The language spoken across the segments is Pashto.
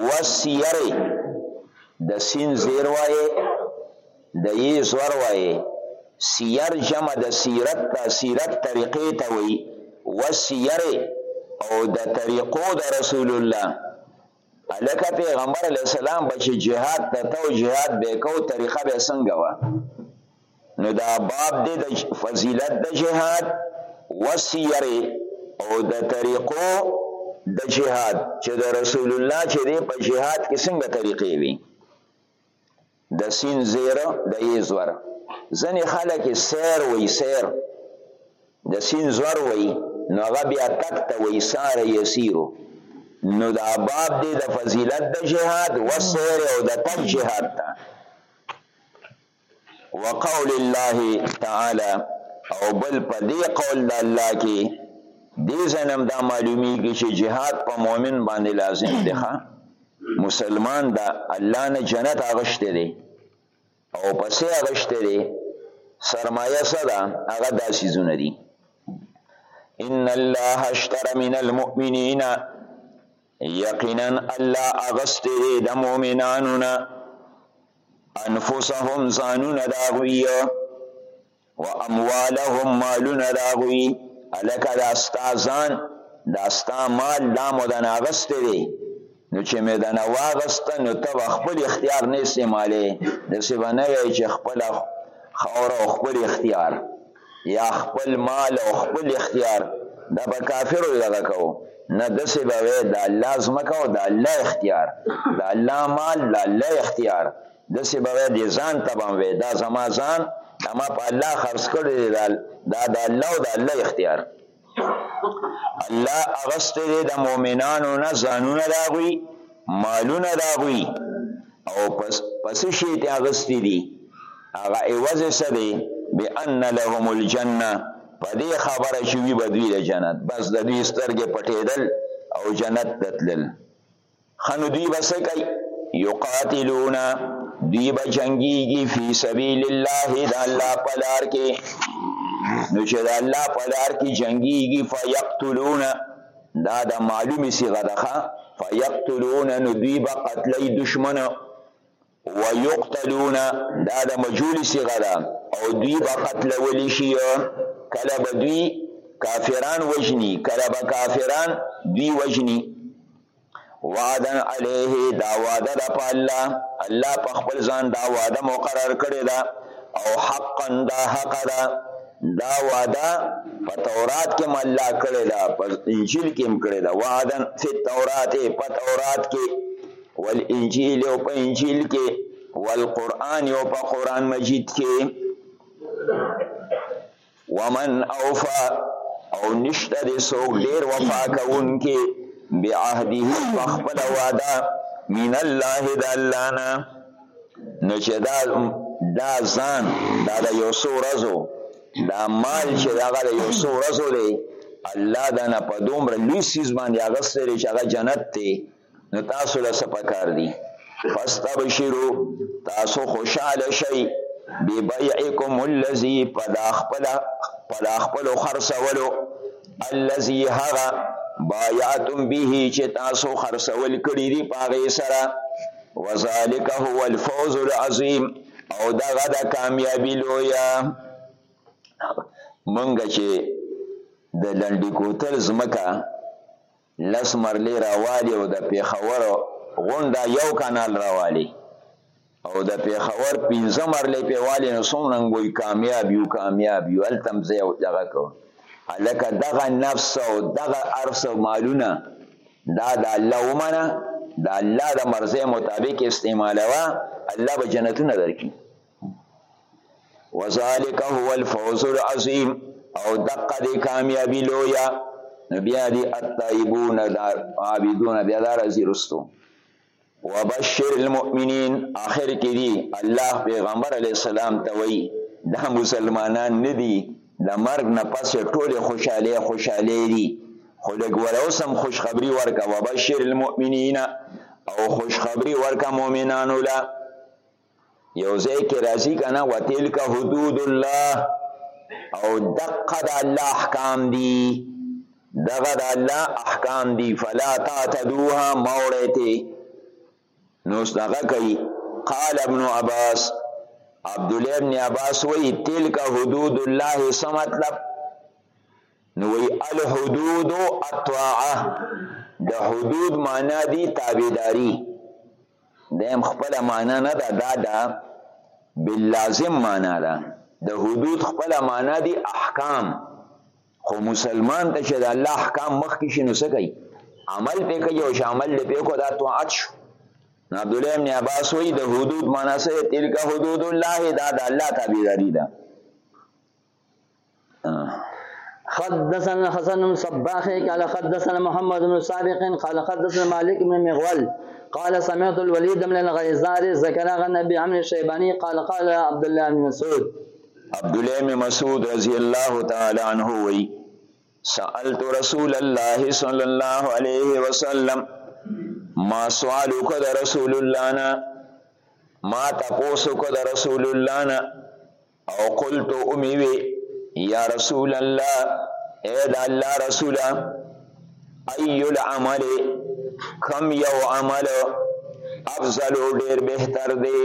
وسیری د سین زیر وایې د یې زور وایې سیر جمع د سیرت ته سیرت طریقې ته وایي وسیری او د طریقو د رسول الله الکه پیغمبر علی السلام بچ جهاد ته تو جهاد به کو طریقه به څنګه و نو دا باب دی د فضیلت د جهاد وسیر او د طریقو د جهاد چې د رسول الله چې دی په جهاد کې څنګه طریقې وي د سین زیر د یې زور ځنې خلک سیر وي سیر د سین زور وي نو هغه بیا تک ته وي سار یسیرو نو دا باب دی د فضیلت د جهاد وسیر او د تک جهاد ته وقول الله تعالی او بل په دې قول د الله کې دې زنم دا معلومیږي چې جهاد په مؤمن باندې لازم دی ښا مسلمان دا الله نه جنت اغشته دی او پسې اغشته دی سرمایه صدا هغه داسې زونه دي ان الله اشترى من المؤمنین یقینا الله اغسته د مؤمنانو نه انفسهم زانون داغوی و اموالهم مالون داغوی الکه دا ستا زان دا ستا مال دا مو د ناغسته دی نو چې مې د نه واغسته نو ته به خپل اختیار نه استعمالې داسې به نه وایې چې خپله خاوره او خپل اختیار یا خپل مال او خپل اختیار دا به کافرو دغه کو نه دسې به وې د الله ځمکه او د الله اختیار د الله مال د الله اختیار دسې به وې د ځان ته به وې دا زما ځان دا ما په الله خرڅ کړی دا د الله او د الله اختیار الله اغسته دی د مؤمنانو نه ځانونه داغوي مالونه داغوي او پس پس شي ته اغسته دي هغه ایواز څه دی بان لهم الجنه په دې خبره چې وی بدوی د جنت بس د دوی سترګې پټېدل او جنت تتلل خنو دوی به څه کوي یقاتلون دوی به جنګیږي فی سبیل الله د الله په لار کې نو چې د الله په لار کې جنګیږي فیقتلون دا د معلومې صیغه ده فیقتلون نو دوی به قتلی دشمن ويقتلون دا د مجهول صيغه ده او دوی به قتلول شي کله به دوی کافران وجني کله به کافران دوی وجني وعدن علیه دا وعده ده په الله الله په خپل ځان دا وعده مقرر کړې ده او حقا دا حق ده دا وعده په تورات کې هم الله کړې ده په انجیل کې هم کړې ده وعدن فی التورات په تورات کې والانجیل او په انجیل کې والقران او په قران مجید کې ومن اوفا او نشته د سوګ ډیر وفا کوونکې بعهده فخبل وادا من الله د الله نه نو چې دا دا ځان دا د یو څو ورځو دا مال چې هغه د یو څو ورځو دی الله دا نه په دومره لوی سیز باندې هغه سره چې هغه جنت دی نو تاسو له څه پکار دي فاستبشرو تاسو خوشاله شئ ببيعکم الذي پدا خپل پدا خپل خرڅولو الذي هغه بايعتم به چې تاسو خرڅول کړی دی پاغه سره وذالک هو الفوز العظیم او دغه د کامیابی لویا منګه چې د لنډی کوتل زمکا لس مرلې راوالي او د پېښور غونډه یو کانال راوالي او د پیښور پنځه مرلې په والي نو څومره وي کامیاب یو کامیاب یو التم زه او دغه کو الکه دغه نفس او دغه ارس او مالونه دا د الله ومنه د الله د مرزه مطابق استعمالوا الله به جنتونه درکړي وذالک هو الفوز العظیم او دقه دی کامیابی لویا نو بیا دی الطائبون دار عابدون بیا دار ازی رستو وبشر المؤمنین آخر کی دی الله پیغمبر علی السلام ته وی دا مسلمانان ندی د مرګ نه پس ټوله خوشاله خوشاله دي خو لږ وروسم خوشخبری ورکا وبشر المؤمنین او خوشخبری ورکا مؤمنانو لا یو ځای کې راځي کنه وتلک حدود الله او دقه د الله احکام دي دغه د الله احکام دي فلا تعتدوها موړته نو څنګه کوي قال ابن عباس عبد الله ابن عباس وی تلک حدود الله سم مطلب نو وی الحدود الطاعه د حدود معنا دی تابعداري دیم خپل معنا نه ده دا دا باللازم معنا ده د حدود خپل معنا دی احکام خو مسلمان ته چې د الله احکام مخکې شي نو څه کوي عمل پې کوي او چې عمل دې پې کو دا طاعت شو نو عبد الله ابن عباس وی د حدود معنا سره تلک حدود الله دا د الله تابعداري ده آه. حدثنا حسن بن صباح قال حدثنا محمد بن سابق قال حدثنا مالك بن مغول قال سمعت الوليد بن الغيزار ذكر النبي عمرو الشيباني قال قال عبد الله بن مسعود عبد الله بن مسعود رضي الله تعالى عنه وی سألت رسول الله صلى الله عليه وسلم ما سوالو که دا رسول الله نه ما تپوسو که دا رسول الله نه او قلت امي وي يا رسول الله اي د الله رسوله اي العمل کم یو عمل افضل ډیر بهتر دی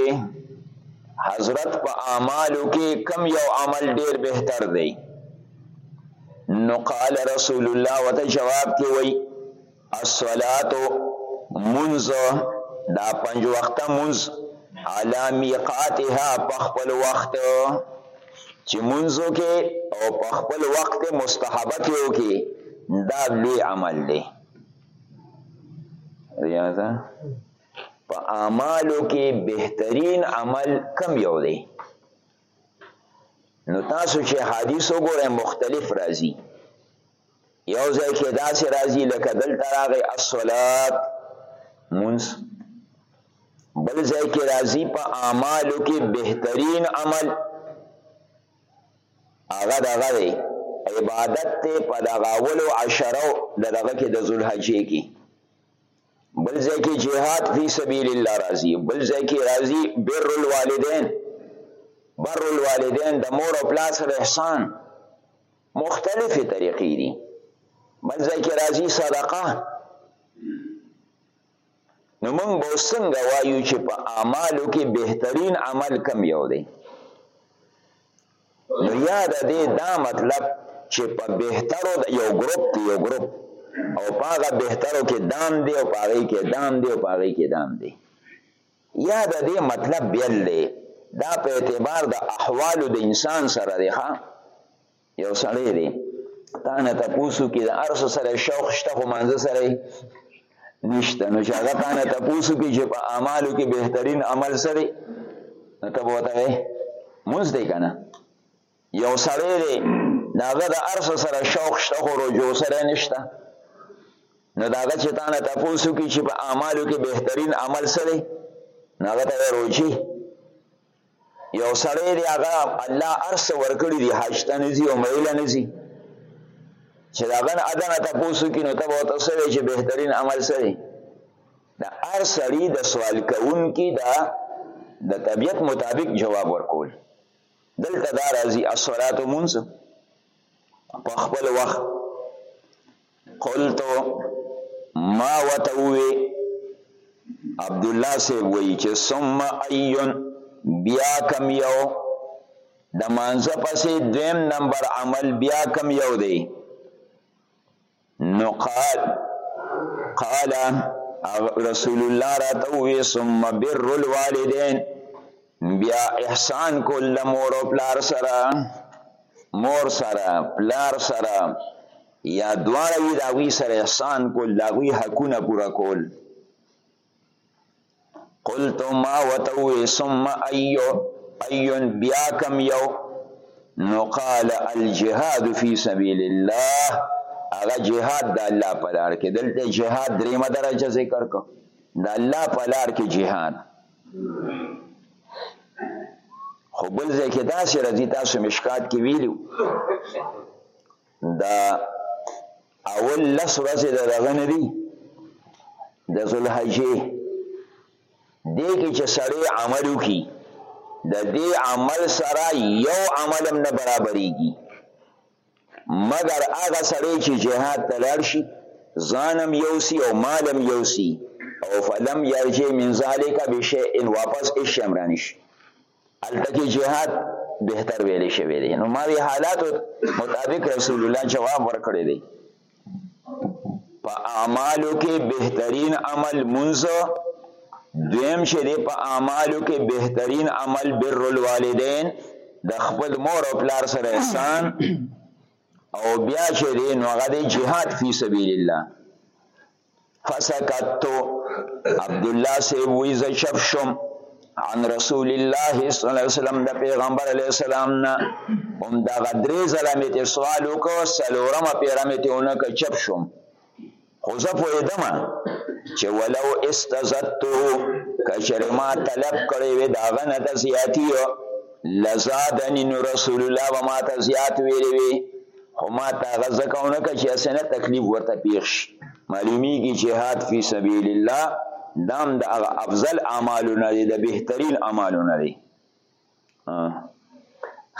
حضرت په اعمالو کې کم یو عمل ډیر بهتر دی نو قال رسول الله وته جواب کې وای الصلاة مونځ، دا پنځ وخته مونځ، علی میقاتها په خپل وخت چې مونځ وکې او په خپل وخت مستحبه کې وکې دا لوی عمل دی ریاضه په اعمالو کې بهترین عمل کم یو دی نو تاسو چې حدیث وګورئ مختلف راځي یو ځای کې داسې راځي لکه دلته راغی الصلات منس بل ځای کې راځي په اعمالو کې بهترین عمل هغه دغه دی عبادت ته په دغه اولو عشرو دغه کې د ذوالحجې کې بل ځای کې جهاد فی سبیل الله راځي بل ځای کې راځي بر الوالدین بر الوالدین د مور او پلار سره احسان مختلفې طریقې دي بل ځای کې راځي صدقه نو موږ به څنګه وایو چې په اعمالو کې بهترین عمل کم یو دی نو یاد دې دا مطلب چې په بهترو یو ګروپ دی یو ګروپ او پاغه بهترو کې دام دی او پاغه کې دام دی او پاغه کې دام دی یا د دې مطلب بیل دی دا په اعتبار د احوالو د انسان سره دی ښا یو سړی دی تا نه تاسو کې د ارس سره شوق شته خو مانزه سره نشته نو چې هغه تا نه تاسو کې چې په اعمالو کې بهترین عمل سره نو ته بوته مونږ دی کنه یو سړی دی د هغه د هر څه سره شوق شته خو رجوع سره نشته نو د هغه چې تا نه تپوس وکړي چې په اعمالو کې بهترین عمل څه دی نو هغه ته روجي یو سړی دی هغه الله هر څه ورکړي دي حج ته نه ځي عمرې له نه ځي چې د هغه نه ادا نه تپوس وکړي نو ته به ورته څه وایې چې بهترین عمل څه دی د هر سړي د سوال کوونکي د د طبیعت مطابق جواب ورکول دلته دا راځي الصلات منز په خپل وخت قلت ما وتوي عبد الله سي وی چې ثم ايون بیا کم یو د مانزه پسې دویم نمبر عمل بیا کم یو دی نو قال قال رسول الله راته وی ثم بر الوالدين بیا احسان کول د مور او پلار سره مور سره پلار سره یا دواړه وی داوی سره احسان کول داوی حقونه پوره کول قلت ما وتوي ثم ايو ايون بیا کم یو نو قال الجهاد فی سبیل الله هغه جهاد د الله په لار کې دلته جهاد دریمه درجه ذکر کو د الله په لار کې جهاد خو بل ځای کې داسې راځي تاسو مشکات کې ویلو دا اول لس ورځې د دغه نه دي د ذوالحجې دې کې چې سړی عمل وکړي د دې عمل سره یو عمل هم نه برابرېږي مګر هغه سړی چې جهاد ته لاړ شي ځان هم یوسي او مال هم یوسي او فلم یرجع من ذلک بشیء واپس هېڅ شی هم رانشي هلته کې جهاد بهتر ویل شوی دی نو ما وی حالات مطابق رسول الله جواب ورکړی دی په اعمالو کې بهترین عمل منځ دویم چې دی په اعمالو کې بهترین عمل بر الوالدین د خپل مور او پلار سره احسان او بیا چې دی نو هغه دی جهاد فی سبیل الله فسکتو عبد الله سی وی ز چپ شم عن رسول الله صلی الله علیه وسلم د پیغمبر علیه السلام نه هم دا غدرې زلمې ته سوال وکړ سلورمه پیرمه ته ونه ک چپ شم خو زه پوهېدم چې ولو استزدته کچرې ما طلب کړی وې د هغه نه د زیاتي لزادني نو رسول الله به ما ته زیات ویلی وي خو ما ته هغه ځکه ونه که چې هسې نه تکلیف ورته پېښ شي معلومیږي جهاد فی سبیل الله دام د هغه افضل اعمالو نه دی د بهترین اعمالو نه دی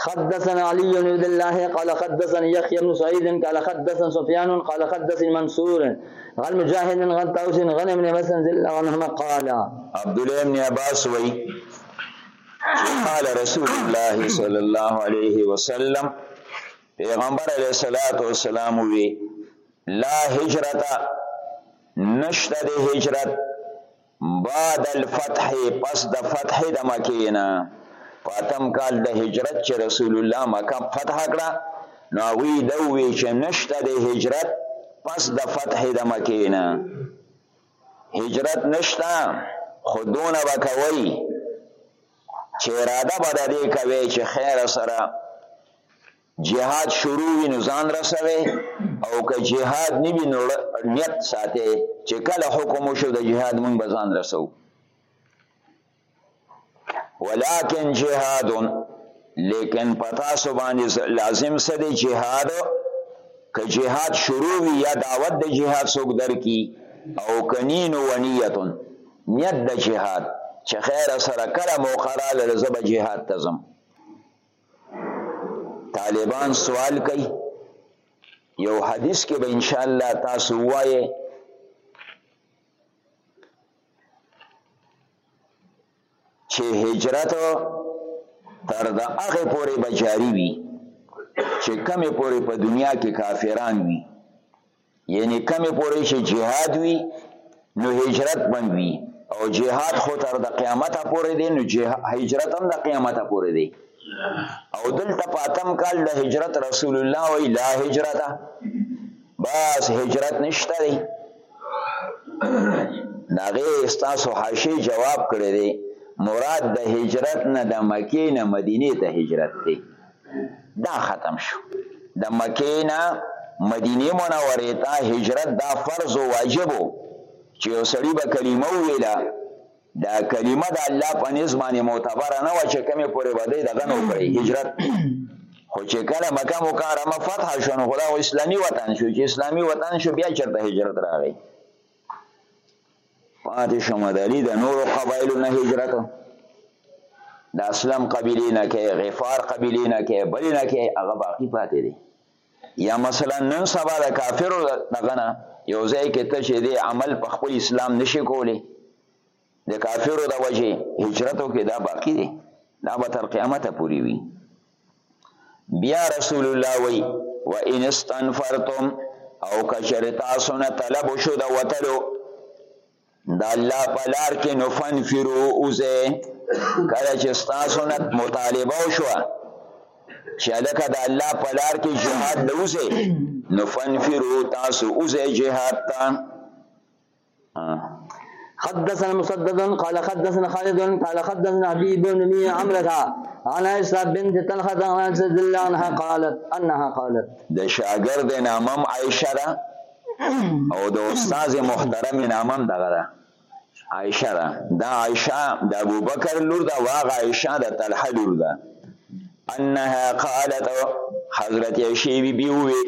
حدثنا علي بن عبد الله قال حدثني يحيى بن سعيد قال حدثنا سفيان قال حدثني منصور قال مجاهد قال طاووس غنم بن مسلم عنهما قال عبد الله بن عباس وي قال رسول الله صلی الله علیه وسلم پیغمبر علیه الصلاۃ والسلام وی لا هجرت نشته د هجرت بعد الفتح پس د فتح د مکې نه پاتم کال د هجرت چې رسول الله مکه فتح کړه نو وی دوی چې نشته د هجرت پس د فتح د مکې نه هجرت نشته خو دونه به کوئ چې اراده به د دې کوي چې خیر سره جهاد شروع وي نو ځان رسوي او که جهاد نه وي نو نیت ساتي چې کله حکم وشو د جهاد مونږ به ځان رسو ولکن جهاد لیکن پتا سو باندې لازم سره جهاد که جهاد شروع وی یا دعوت د جهاد سوک در کی او کنین و نیتون نیت د جهاد چې خیر سره کله موقع را لره زب جهاد تزم طالبان سوال کوي یو حدیث کې به ان شاء الله تاسو وایې چې هجرت تر د هغه پورې به جاری وي چې کمې پورې په دنیا کې کافران وي یعنی کمې پورې چې جهاد وي نو هجرت بند وي او جهاد خو تر د قیامت پورې دی نو هجرت هم د قیامت پورې دی او دلته پاتم کال د هجرت رسول الله وی لا هجرت بس هجرت نشته دی داغه استاسو حاشی جواب کړی دی مراد د هجرت نه د مکې نه مدینه ته هجرت دی دا ختم شو د مکې نه مدینه منوره ته هجرت دا فرض او واجب چې یو سړی به کلمه ویله دا کلمه د الله په نس باندې معتبره نه و چې کومې پورې به دی دغه نو کړی هجرت خو چې کله مکه مکرمه فتح شو نو خدا اسلامي وطن شو چې اسلامي وطن شو بیا چرته هجرت راغی پاتې شو مدلی د نورو قبایلو نه هجرت د اسلام قبیلې نه کې غفار قبیلې نه کې بلې نه کې هغه باقی پاتې دي یا مثلا نن سبا د کافرو دغه نه یو ځای کې ته چې دې عمل په خپل اسلام نشي کولی د کافرو د وجې هجرتو کې دا باقی دی دا به تر قیامته پورې وي بیا رسول الله وی و ان استنفرتم او کچر تاسو نه طلب شو د وتلو د الله په لار کې نو فنفرو اوځئ کله چې ستاسو نه مطالبه وشوه چې هلکه د الله په لار کې جهاد ته اوځئ نو فنفرو تاسو اوځئ جهاد ته حدثنا مسدد قال حدثنا خالد قال حدثنا حبيب بن مي عمرها عن عائشة بنت طلحة عن عائشة رضي الله عنها قالت أنها قالت ده شاگرد نامم عائشة او د استاد محترم نامم دغه ده عائشه ده دا عائشه د ابوبکر لور ده واغه عائشه د طلحه لور ده انها قالت حضرت عائشه بي بي وي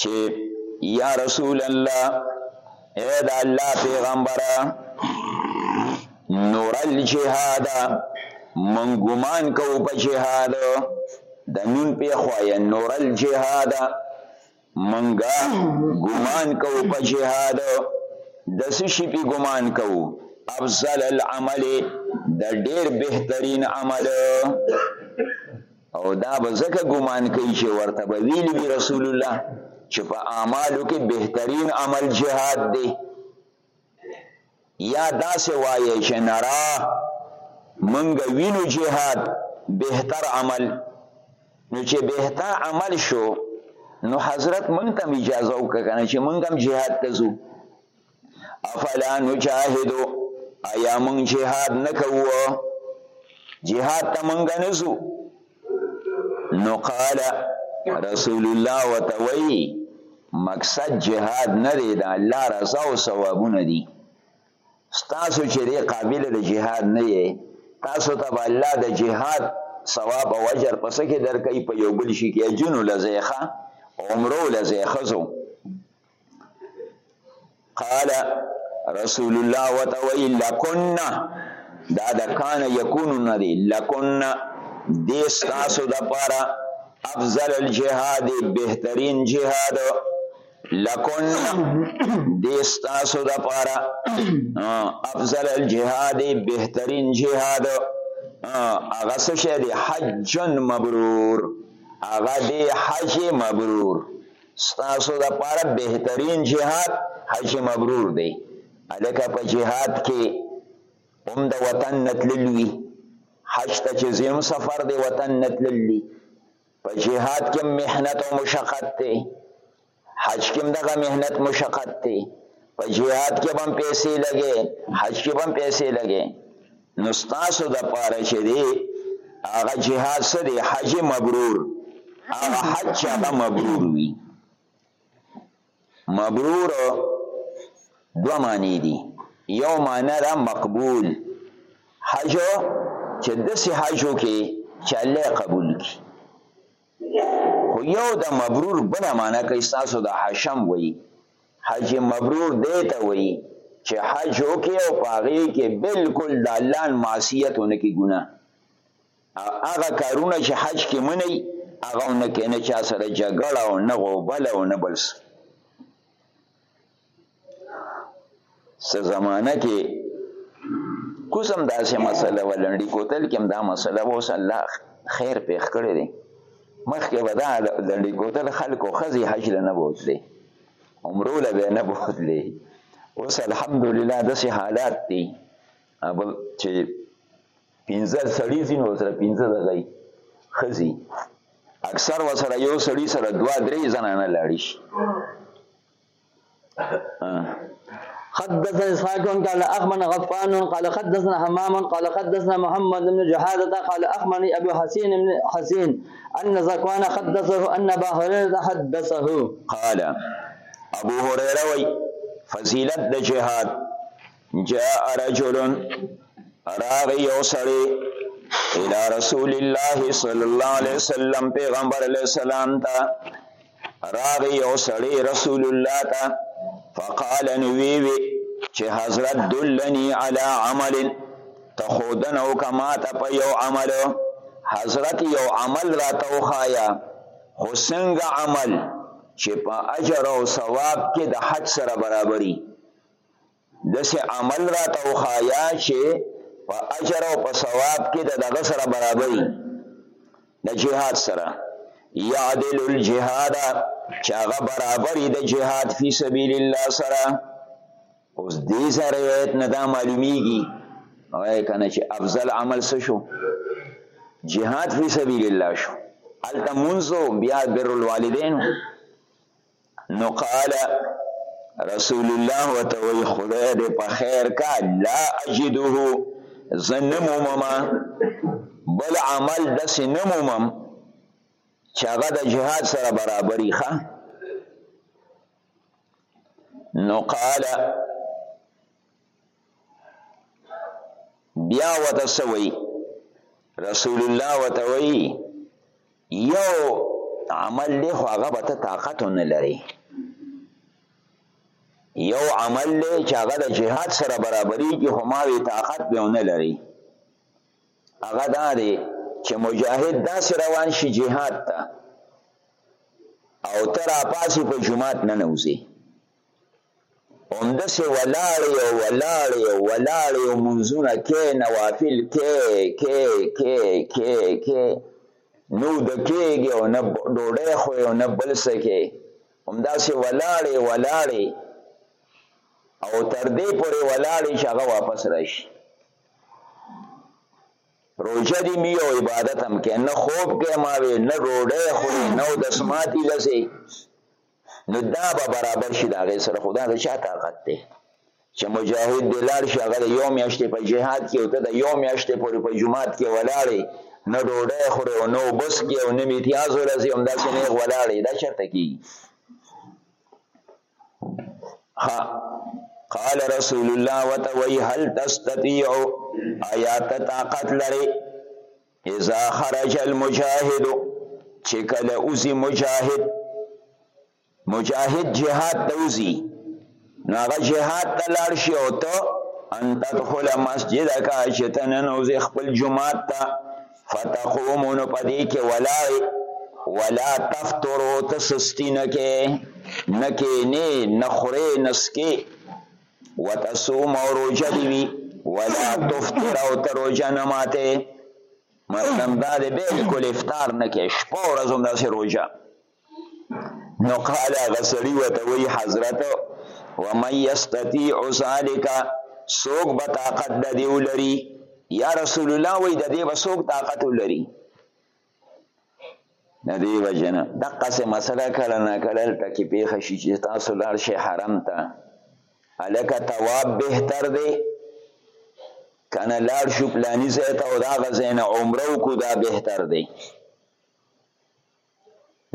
چې یا رسول الله اې د الله پیغمبره نور الجهاد من ګمان کو په جهاد د نون په خوای نور الجهاد منګه ګمان کو په جهاد د سشي په ګمان کو افضل العمل د ډیر بهترین عمل او دا به ځکه ګمان کوي چې ورته به ویلي وي رسول الله چې په اعمالو کې بهترین عمل جهاد دی یا داسې وایي چې نرا منګ وینو جهاد بهتر عمل نو چې بهتر عمل شو نو حضرت مونږ ته اجازه وکړه کنه چې مونږ هم jihad ته ځو افلا نجاهدو ایا مونږ جهاد نه کوو جهاد ته مونږ نه ځو نو قال رسول الله وتوي مقصد جهاد نه دی د الله رضا او ثوابونه دي ستاسو چې دی قابل د جهاد نه یې تاسو ته به الله د جهاد ثواب او اجر پس کې درکې په یو بل شي کې اجونو لزیخه عمرو لزیخه زو قال رسول الله وتوي لكنا دا د کان یکون نه دی لکنا دې ستاسو د پاره افضل الجهاد بهترین جهاد لکن دیستاسو دا پارا افضل الجهاد بهترین جهاد اغا سشه دی حج مبرور اغا دی حج مبرور ستاسو د پاره بهترین جهاد حج مبرور دی الکه په جهاد کې هم د وطن نتللوي حج ته چې زم سفر دی وطن نتللی په جهاد کې مهنت او مشقت دی حج کې دغه مهنت مشقت دی په جهاد کې هم پیسې لګي حج کې هم پیسې لګي نو ستاسو د پاره چې دی هغه جهاد څه دی حج مبرور هغه حج چې هغه مبرور وي مبرور دوه معنی دي یو معنی را مقبول حج چې داسې حج وکړي چې الله قبول کړي خو یو د مبرور بل معنا کوي تاسو د حشم وای حج مبرور دی ته وای چې حج وکي او پاغي کې بالکل د الله معصیت نه کی ګناه هغه کارونه چې حج کې منی هغه نه کې نه چا سره جګړه او نه غوبل او نه بلس څه زمانه کې کوسم داسې مسله ولنډي کوتل کې هم دا مسله اوس الله خیر پېښ کړی دی مخکې به دا لنډي کوتل خلکو ښځې حج له نه بوتلې عمرو له به نه بوتلې اوس الحمدلله داسې حالات دي چې پنځه سړي ځي نو سره پنځه دغه ښځې اکثر وسره یو سړي سره دوه درې زنانه لاړې شي حدثنا إسحاق قال أخبرنا غطفان قال حدثنا حمام قال حدثنا محمد بن جحادة قال أخبرني أبو حسين بن حسين أن زكوان حدثه أن أبا هريرة حدثه قال أبو هريرة وي فزيلت الجهاد جاء رجل راغ یو سړی الى رسول الله صلی الله علیه وسلم پیغمبر علیه السلام ته راغ یو سړی رسول الله ته فقال نوی وی چې حضرت دلنی علی عمل ته خودن او کما ته په یو عمل حضرت یو عمل را توخایا خو څنګه عمل چې په اجر او ثواب کې د حج سره برابرۍ داسې عمل راته وښایه چې په اجر او په ثواب کې د دغه سره برابري د جهاد سره یعدل الجهاد چې هغه برابر د جهاد فی سبیل الله سره اوس دې سره روایت نه دا معلومیږي وای کنه چې افضل عمل څه شو جهاد فی سبیل الله شو التمنزو بیا بر الوالدین نو قال رسول الله وته وی خدای دې په خیر کا لا اجده زنمومم بل عمل د سنمومم چې هغه د جهاد سره برابرې ښه نو قال بیا وته سوي رسول الله وته وی یو عمل دی خو هغه به ته طاقت نه لري یو عمل دی چې هغه د جهاد سره برابرۍ کې خو ما وی طاقت به نه لري هغه دا دی چې مجاهد داسې روان شي جهاد ته او تر اپاسی په جماعت نه نوځي همداسې ولاړ یې او ولاړ یې او ولاړ یې او منځونه کې نوافل کې کې کې کې کې نو د کېږي او نه ډوډۍ خو او نه بل څه کې همداسې ولاړ یې ولاړ یې او تر دې پورې ولاړ یې چې هغه واپس راشي روژه دې مې او عبادت هم کې نه خوب کې ما وي نه ډوډۍ خوري نه اودس ماتي لسې نو دا به برابر شي د هغې سره خو د هغه چا طاقت دی چې مجاهد دی لاړ شي هغه د یو میاشتې په جهاد کې او ته د یو میاشتې پورې په جومات کې ولاړې نه ډوډۍ خورې او نه اوبه څکې او نه میتیاز ورځې همداسې نیغ ولاړې دا چېرته کېږي ښه قال رسول الله وتوي هل تستطيع آيات طاقت لري اذا خرج المجاهد چې کله اوزي مجاهد مجاهد جهاد ته اوزي نو هغه جهاد ته لاړ شي او ته ان تدخل مسجد کا چې ته ننوځې خپل جماعت ته فتقوم نو په دې کې ولاړ ولا تفتر او ته سستی نه کې نه کې نه نه خورې نسکې وتصوم او روژه دی وی ولا تفطر او تر روژه نه ماته مطلب دا دی بالکل افطار نه کې شپه ورځ هم داسې روژه نو قال هغه سړي ورته وایي حضرت ومن یستطیع ذلک څوک به طاقت د دې ولري یا رسول الله وایي د دې به څوک طاقت ولري ندی وجنه دغه څه مسله کړه نه کړه ټکی پیښ شي چې تاسو لار شي حرم ته الک تواب بهتر دی کنه لار شو پلاني ځای ته او دا غزين عمره کو دا بهتر دی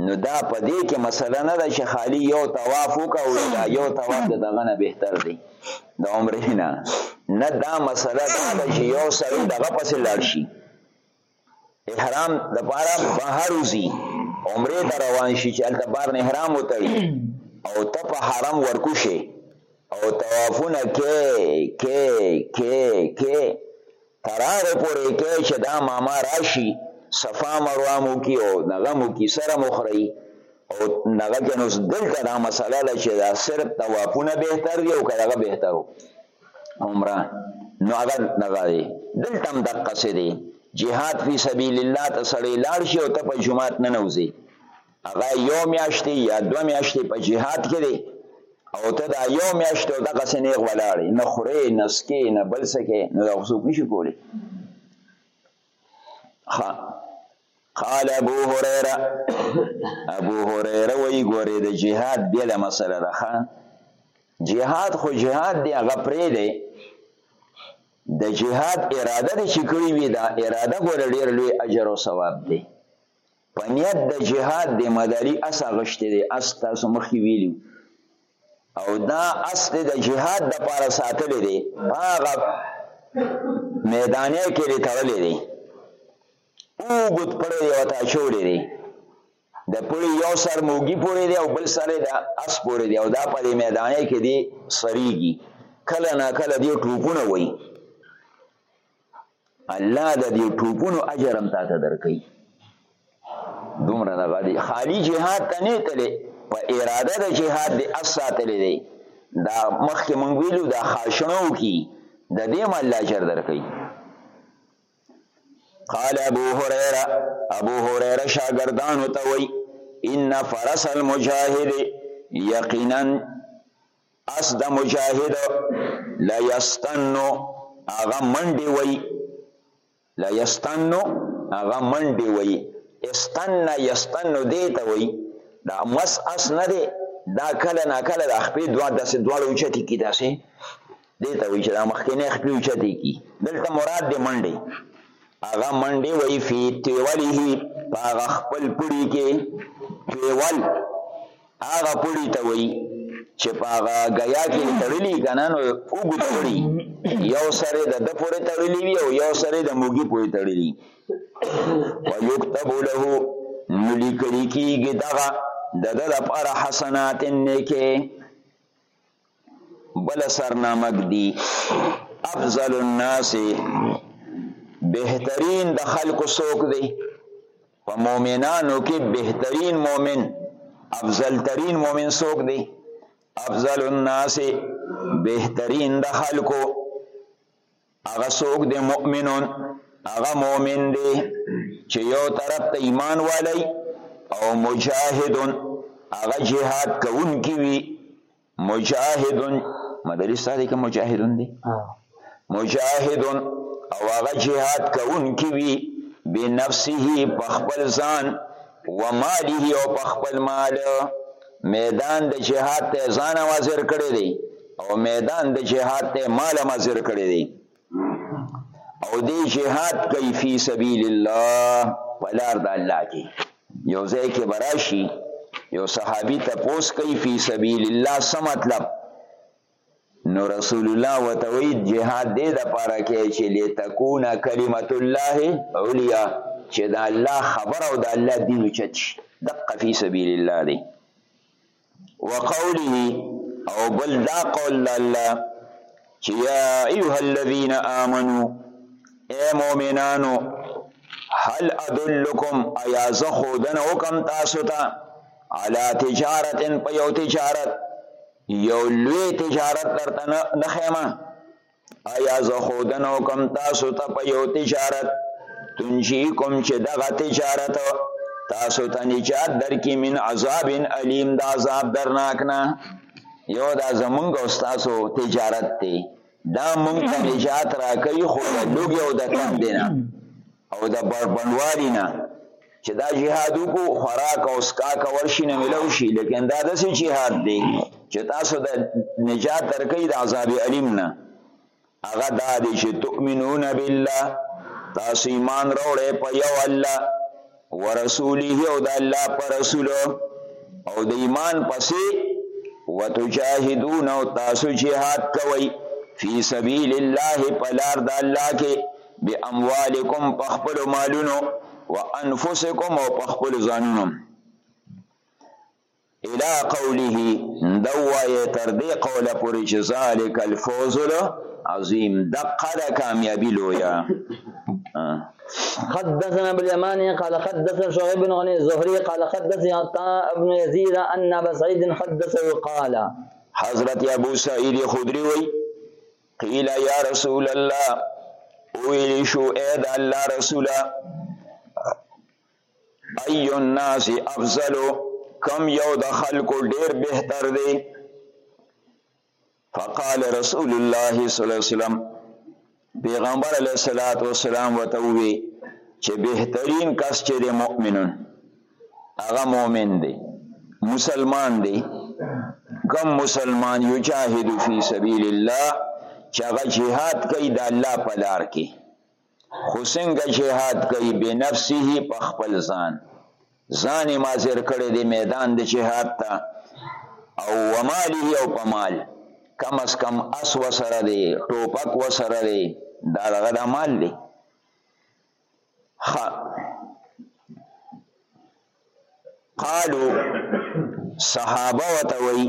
نو دا په دې کې مسله نه ده چې خالی یو طواف وکړو دا یو طواف د دغه نه بهتر دی د عمره نه نه دا مسله دا ده چې یو سړی دغه پسې لاړ شي احرام د پاره بهر وزي عمره ته روان شي چې هلته بار نه احرام وتړي او ته په حرم ورکوشي او توافونه کې کې کې کې تر هغه پورې کې چې دا ماما راشي صفا مروه مو کی او نغه مو کی سره مخری او نغه کې نو دلته دا مسله ده چې دا صرف توافونه بهتر دی او که هغه بهتر وو عمره نو هغه دغه دی دلته هم دقسې دی جهاد فی سبیل الله ته سړی لاړ شي او ته په جومات نه نوځې هغه یو میاشت یا دوه میاشتې په جهاد کې دی او ته دا یو میاشت او دغه سنې ولاړې نه خورې نه سکې نه بل سکې نو دا څوک نشي کولی قال ابو هريره ابو هريره وی ګوره د جهاد بل مسله ده خان جهاد خو جهاد دی هغه پرې دی د جهاد اراده دې چې کړی وي دا اراده ګوره ډیر لوی اجر او ثواب دی په نیت د جهاد د مداري اس اغشته دی اس تاسو مخکې ویلو او دا اس د جهاد د پاره ساتلې دی هغه میدانې کې لري تړلې دی او ګوت پړې یو تا چولې دی د پړې یو سر موګي پورې دی او بل سر د اس پورې دی او دا په میدانې کې دی سریږي کله نا کله دی ټوپونه وایي الله د دې ټوپونو اجر هم تاته درکړي دومره نه غدي خالی جهاد ته نه تلې په اراده د جهاد دی اساتلې دی دا مخکې مونږ ویلو دا خاشنو کی د دې مال اجر درکړي قال ابو هريره ابو هريره شاګردان ته وای ان فرس المجاهد یقینا اس د مجاهد لا یستنو هغه منډې وای لا یستنو هغه منډې وای استن یستنو دی ته وای دا مس اس نه دی دا کله نا کله د خپې دوه داسې دواړه اوچتې کي داسې دې ته وایي چې دا مخکینی خپې اوچتې کي دلته مراد دی منډې هغه منډې وایي فی تیوله په هغه خپل پړي کې تیول هغه پړی ته وای چې په هغه غیا کې تړلی کنه نو وګت پړی یو سره د د پورې تړلی وی او یو سره د موګي پورې تړلی ويكتب له نلیکل کیږي دغه د د لپاره حسنات نیکه بل سرنامک دی افضل الناس بهترین د خلکو څوک دی په مؤمنانو کې بهترین مؤمن افضل ترین مؤمن څوک دی افضل الناس بهترین د خلکو هغه څوک دی مؤمنون هغه مؤمن دی چې یو طرف ته ایمان والی او مجاهدون هغه جهاد کوونکی وي مجاهدون مدري ساده کې مجاهدون دی مجاهدون او هغه جهاد کوونکی وي بنفسه په خپل ځان و ماله او په خپل مال میدان د جهاد ته ځان حاضر کړی دی او میدان د جهاد ته مال حاضر کړی دی او دی جهاد کوي فی سبیل الله ولار د الله کې یو ځای کې براشي یو صحابي ته پوس کوي فی سبیل الله څه مطلب نو رسول الله وتوی جهاد دې د پاره کې چې لتكون کلمت الله عليا چې د الله خبر او د الله دین چت شي دقه فی سبیل الله دی وقوله او بل دا قول الله چې یا ایها الذین آمنو اے مؤمنانو هل ادلکم ایا زه خودنه وکم تاسو ته علی تجارت په یو تجارت یو لوی تجارت درته نه خیمه آیا زه خودنو کم تاسو ته په یو تجارت تنجی کوم چې دغه تجارت تاسو ته نجات درکې من عذاب علیم د عذاب درناک نه یو دا زمونږ او تاسو تجارت دی دا مونږ ته نجات راکوي خو د لوګي او د تندې نه او د بربنډوالي نه چې دا جهاد وکړو خوراک او سکا کول شي نه ملو شي لیکن دا داسې جهاد دی چې تاسو د نجات درکوي د عذاب علیم نه هغه دا دی چې تؤمنون بالله تاسو ایمان راوړئ په یو الله ورسوله او د الله پر رسول او د ایمان پسې وتجاهدون او تاسو جهاد کوي فی سبیل الله پلار د الله کې به اموالکم پخپل مالونو وانفسکم او پخپل ځانونو الی قوله د ووایه تر دې قوله پورې چې ذالک الفوز العظیم دقه د کامیابی لویه حدثنا ابو اليمان قال حدثنا شعيب بن غني الزهري قال حدثني عطاء بن يزيد ان ابا سعيد حدثه قال حضرت ابو سعيد خدري وي قيل يا رسول الله ویل شو اې د الله رسوله ای الناس افضل کم یو د خلکو ډیر بهتر دی فقال رسول الله صلی الله علیه وسلم پیغمبر علیه الصلاۃ والسلام وتوی چې بهترین کس چې د مؤمنون هغه مؤمن دی مسلمان دی کم مسلمان یجاهد فی سبیل الله چې هغه جهاد کوي د الله په لار کې خو څنګه جهاد کوي بنفسه په خپل ځان ځان یې مازر کړی دی میدان د جهاد ته او وماله او په مال کم از کم اس وسره دی ټوپک وسره دی دا دغه د مال دی قالو صحابه وته وی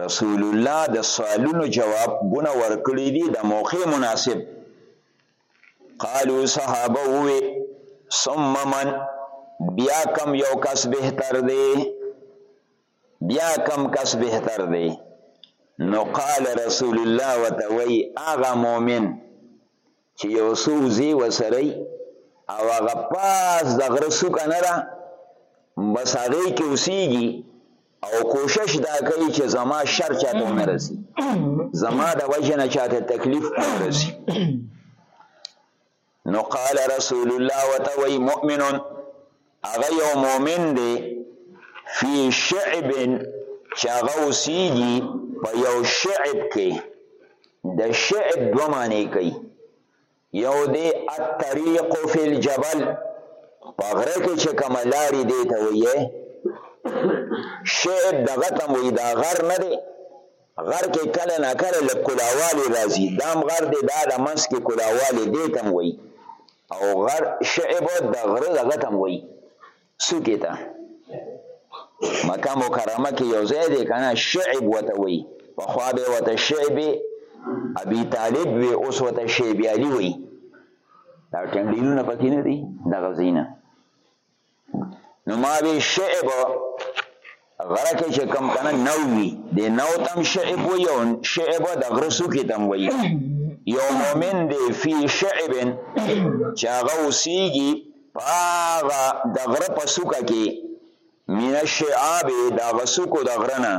رسول الله د سوالونو جواب بونه ورکړی دی د موقع مناسب قالو صحابه وی ثم من بیا کم یو کس بهتر دی بیا کم کس بهتر دی نو قال رسول الله وتوی اغه مؤمن چې یو څه وزې ورسره وي او هغه پاس د غره څوکه نه ده، بس هغې کې اوسېږي او کوشش دا کوي چې زما شر چاته ونه رسي، زما د وجې نه چاته تکلیف ونه رسي. نو قال رسول الله وتوي مؤمن هغه یو مؤمن دی فی شعب چې هغه اوسیږي په یو شعب کې د شعب دوه معنی کوي یو دی الطریق فی الجبل په غره کې چې کوم لارې دی ته وایي شعب دغه ته وایي دا غر نه دی غر کې کله نه کله لږ کلاوالې راځي دام غر دی دا د منځ کې کلاوالې دی ته وایي او غر شعب د غره دغه تم وای سکه ته مکه مکرمه کې یو ځای دی کنه شعب وته وای په خوا به وته شعب ابي طالب وی اوس وته شعب علي وای دا ټنډینونه پکې نه دي دغه زینه نو ما وی شعب غره کې چې کم کنه نو وی د نو تم شعب وی او شعب د غره سو کې تم وی یو مومن دی فی شعب چې هغه اوسیږي هغه د غره په سوکه کې من الشعاب د غسوکو د غرنه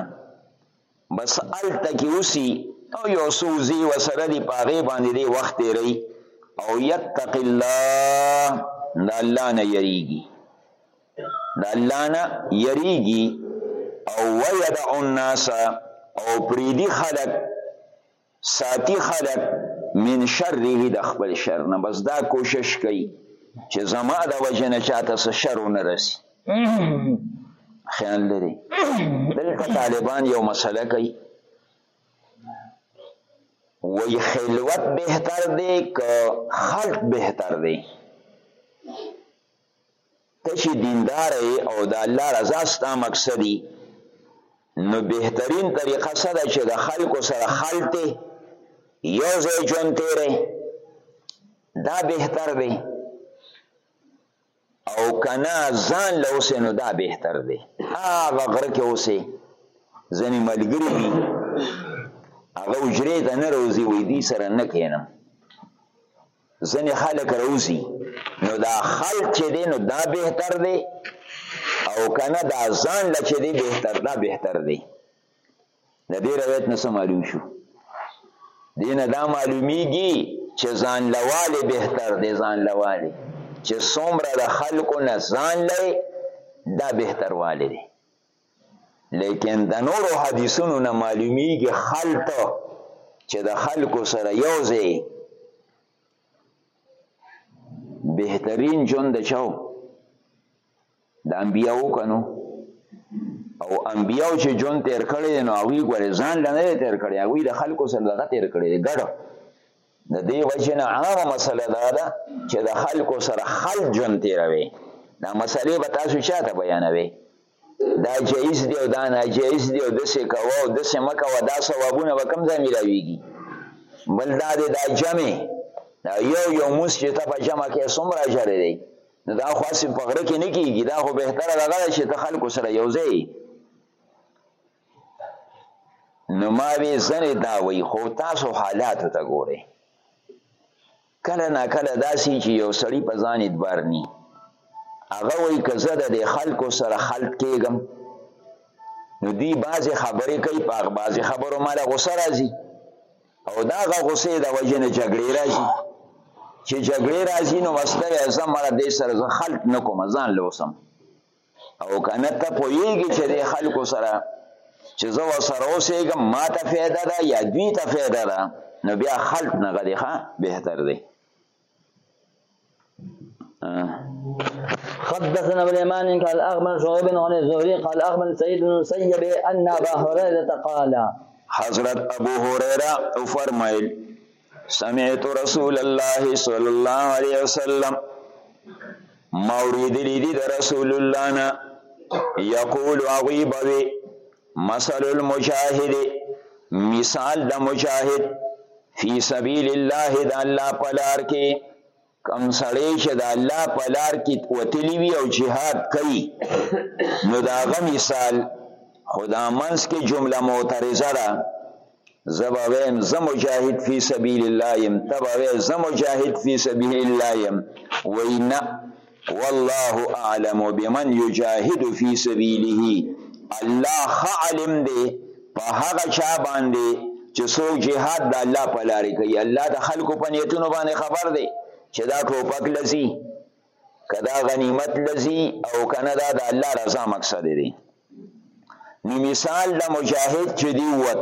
بس هلته کې اوسي او یو څو وزې ورسره دي، په هغې باندې دی وخت تېروي او یتق الله د الله نه یریږي د الله نه یریږي او ویدع الناس او پریدي خلک ساتي خلک من شره د خپل شر نه بس دا کوشش کوي چې زما د وجه نه چاته څه شر ونه رسي خیال لري دلته طالبان یو مسله کوي وی خلوت بهتر دی که خلق بهتر دی ته چې دیندار یې او د الله رضا ستا مقصد وي نو بهترین طریقه څه ده چې د خلکو سره خلطې یو ځای ژوند تیری دا بهتر دی او کنا ځان له اوسې نو دا بهتر دی هغه غره کې اوسې ځینې ملګري دي هغه حجرې ته نه روزي وي دي سره نه کینم ځنې خلک روزي نو دا خلک چې دی نو دا بهتر دی او کنه دا ځان له چې دی بهتر دا بهتر دی د دې روایت نه معلوم شو دینه دا معلومیږي چې ځان لواله بهتر دی ځان لواله چې څومره د خلکو نه ځان لای دا بهتر والی دی لیکن د نورو حدیثونو نه معلومیږي خلط چې د خلکو سره یو ځای بهترین ژوند د چاو د انبیاو کنو او انبیاو چې ژوند تیر کړی نو هغوی ګورې ځان له نه تیر کړی هغوی د خلکو سره دغه تیر کړی دی ګډ د دې وجې نه عامه مسله دا ده چې د خلکو سره خلک ژوند تیروي دا مسلې به تاسو چا ته بیانوي دا جایز دی او دا ناجایز دی او داسې کوه او داسې مه کوه دا ثوابونه به کوم ځای میلاویږي بل دا دی دا جمع دا یو یو مونځ چې ته په جمع کې څومره اجر دی نو دا خو هسې په غره کې نه کېږي دا خو بهتره دغه ده چې ته خلکو سره یو ځای نو ما وی زنه دا وی خو تاسو حالات ته ګورئ کله نا کله داسې چې یو سړی په ځان ادبار نی هغه وایي که زه د دې خلکو سره خلط کېږم نو دوی بعضې خبرې کوي په هغه بعضې خبرو ماله غوسه راځي او د هغه غوسې د وجې نه جګړې راځي چې جګړې راځي نو وسله یې زه مړه دی سره زه خلط نه کوم ځان له اوسم او کنه ته پوهیږي چې د خلکو سره چې زه ورسره اوسېږم ما ته فایده ده یا دوی ته فایده ده نو بیا خلط نه غدي ښه بهتر دی حدثنا ابن ايمان قال اخبر شعيب عن الزهري قال اخبر سيد بن سيب ان ابا هريره قال حضرت ابو هريره فرمایل سمعت رسول الله صلی الله علیه وسلم ما اوریدلی دی د رسول الله نه یقول هغوی به وي مثل المجاهد مثال د مجاهد فی سبیل الله د الله په لار کې کوم سړی چې د الله په لار کې وتلی وي او جهاد کوي نو د هغه مثال خو دا منځ کې جمله معترضه ده زه به وایم زه مجاهد فی سبیل الله یم ته به وایې زه مجاهد فی سبیل الله یم وایي نه والله اعلم بمن یجاهد فی سبیله الله ښه عالم دی په هغه چا باندې چې څوک جهاد د الله په لارې کوي الله د خلکو په نیتونو باندې خبر دی چې دا ټوپک لذي کدا غنیمت لذي او کنه دا د الله رضا مقصد دی نو مثال د مجاهد چې دی وت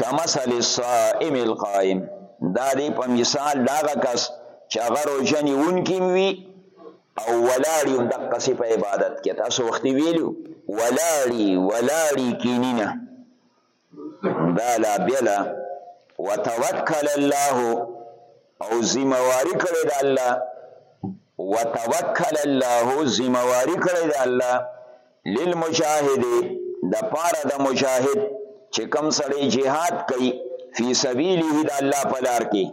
کمثل الصائم القائم دا دی په مثال داغه کس چې هغه روزنی اونکیم وی او ولاړ یو دقه سی په عبادت کې تاسو وختي ویلو ولاړی ولاړی کینینا دا لا بلا وتوکل الله او ذمہواری کړی د الله وتوکل الله ذمہواری کړی د الله للمجاهد د پاره د مجاهد چې کم سړی jihad کوي فی سبیله د الله په لار کې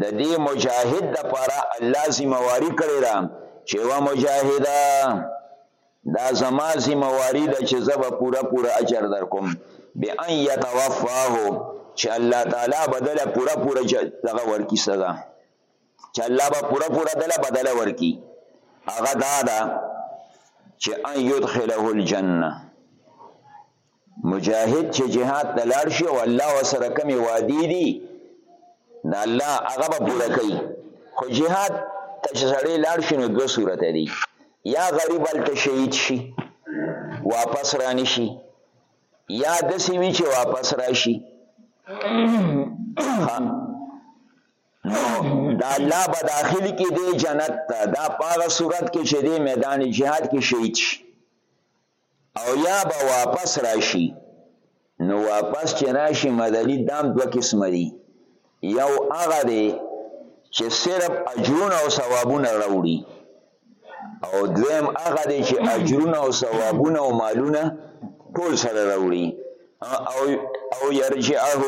د دې مجاهد د پاره الله ذمہ واری کړی دا چې و مجاهدا دا زما ذمہ واری ده چې زه به پوره پوره اجر درکوم بان یتوفاه چې الله تعالی بدل پوره پوره دغه ورکی سزا چې الله به پوره پوره دله بدل ورکی هغه دا ده چې ان یدخله الجنه مجاهد چې جهاد ته لاړ شي او الله ورسره کومې وعدې دي نو الله هغه به پوره کوي خو جهاد ته چې سړی لاړ شي نو دوه صورته دي یا غریب هلته شهید شي واپس رانه شي یا داسې وي چې واپس راشي دا الله به داخل کې دی جنت ته دا په هغه صورت کې چې دی میدان جهاد کې شهید شي او یا به واپس راشي نو واپس چې راشي مدلی دام دوه قسمه دي یو هغه دی چې صرف اجرونه او ثوابونه راوړي او دویم هغه دی چې اجرونه او ثوابونه او مالونه ټول سره راوړي او او يرجعه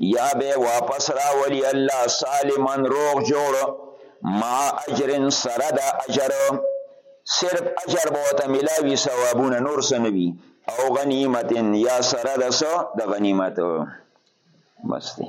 یا به واپس راولی الله سالما روغ جوړ مع اجر سره د اجر صرف اجر به ته ملاوی ثوابونه نور سنوي او غنیمت یا سره د سو د غنیمت بس دی